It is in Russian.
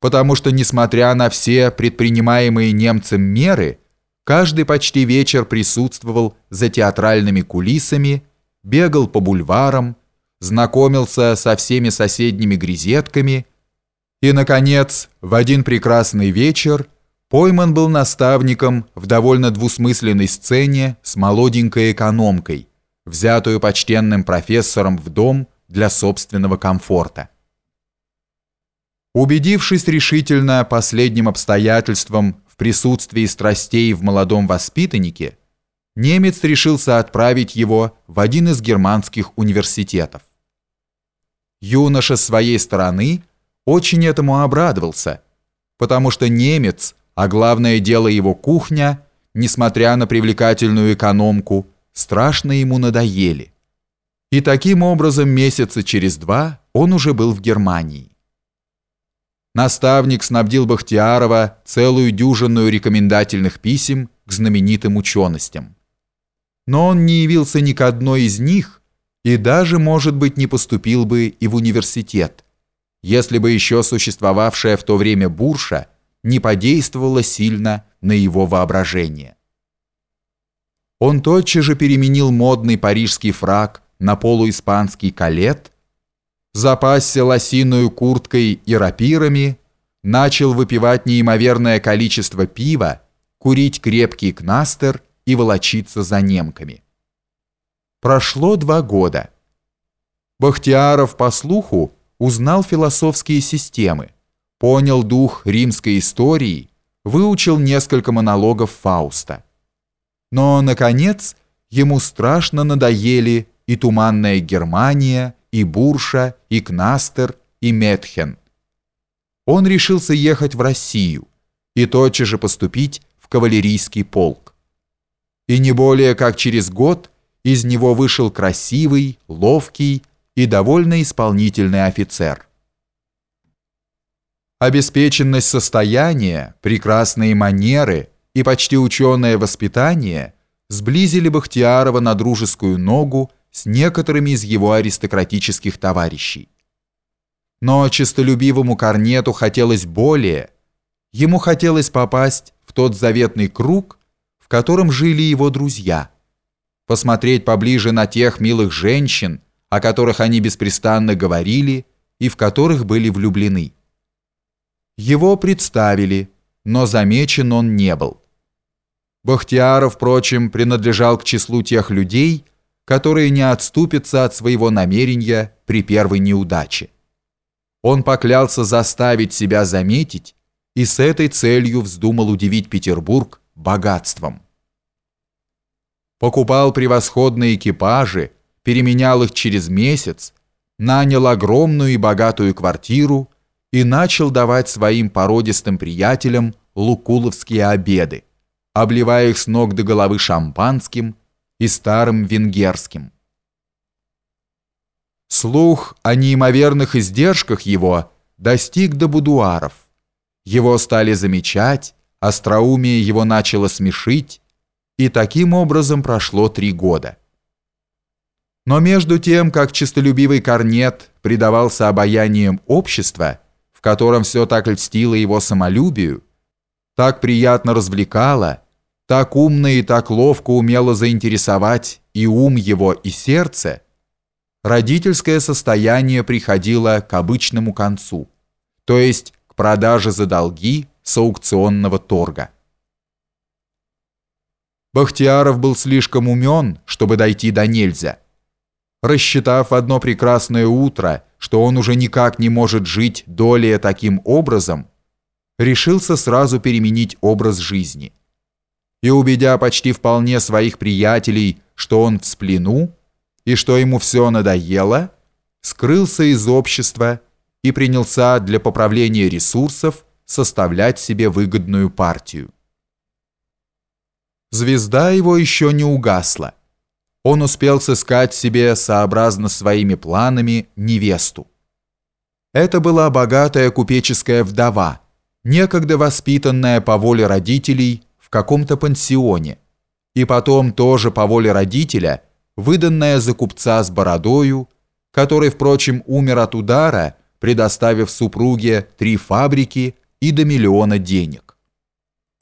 потому что, несмотря на все предпринимаемые немцем меры, каждый почти вечер присутствовал за театральными кулисами, бегал по бульварам, знакомился со всеми соседними грезетками и, наконец, в один прекрасный вечер пойман был наставником в довольно двусмысленной сцене с молоденькой экономкой, взятую почтенным профессором в дом для собственного комфорта. Убедившись решительно последним обстоятельством в присутствии страстей в молодом воспитаннике, немец решился отправить его в один из германских университетов. Юноша с своей стороны очень этому обрадовался, потому что немец, а главное дело его кухня, несмотря на привлекательную экономку, страшно ему надоели. И таким образом месяца через два он уже был в Германии. Наставник снабдил Бахтиярова целую дюжинную рекомендательных писем к знаменитым ученостям. Но он не явился ни к одной из них и даже, может быть, не поступил бы и в университет, если бы еще существовавшая в то время бурша не подействовала сильно на его воображение. Он тотчас же переменил модный парижский фраг на полуиспанский калет – запасся лосиную курткой и рапирами, начал выпивать неимоверное количество пива, курить крепкий кнастер и волочиться за немками. Прошло два года. Бахтияров, по слуху, узнал философские системы, понял дух римской истории, выучил несколько монологов Фауста. Но, наконец, ему страшно надоели и туманная Германия, и Бурша, и Кнастер, и Метхен. Он решился ехать в Россию и тотчас же поступить в кавалерийский полк. И не более как через год из него вышел красивый, ловкий и довольно исполнительный офицер. Обеспеченность состояния, прекрасные манеры и почти ученое воспитание сблизили Бахтиярова на дружескую ногу с некоторыми из его аристократических товарищей. Но честолюбивому Корнету хотелось более. Ему хотелось попасть в тот заветный круг, в котором жили его друзья, посмотреть поближе на тех милых женщин, о которых они беспрестанно говорили и в которых были влюблены. Его представили, но замечен он не был. Бахтияров, впрочем, принадлежал к числу тех людей, которые не отступятся от своего намерения при первой неудаче. Он поклялся заставить себя заметить и с этой целью вздумал удивить Петербург богатством. Покупал превосходные экипажи, переменял их через месяц, нанял огромную и богатую квартиру и начал давать своим породистым приятелям лукуловские обеды, обливая их с ног до головы шампанским и старым венгерским. Слух о неимоверных издержках его достиг до будуаров. Его стали замечать, остроумие его начало смешить, и таким образом прошло три года. Но между тем, как честолюбивый корнет предавался обаяниям общества, в котором все так льстило его самолюбию, так приятно развлекало, так умно и так ловко умело заинтересовать и ум его, и сердце, родительское состояние приходило к обычному концу, то есть к продаже за долги с аукционного торга. Бахтияров был слишком умен, чтобы дойти до нельзя. Рассчитав одно прекрасное утро, что он уже никак не может жить долее таким образом, решился сразу переменить образ жизни и убедя почти вполне своих приятелей, что он в сплену и что ему все надоело, скрылся из общества и принялся для поправления ресурсов составлять себе выгодную партию. Звезда его еще не угасла. Он успел сыскать себе, сообразно своими планами, невесту. Это была богатая купеческая вдова, некогда воспитанная по воле родителей в каком-то пансионе, и потом тоже по воле родителя, выданная за купца с бородою, который, впрочем, умер от удара, предоставив супруге три фабрики и до миллиона денег.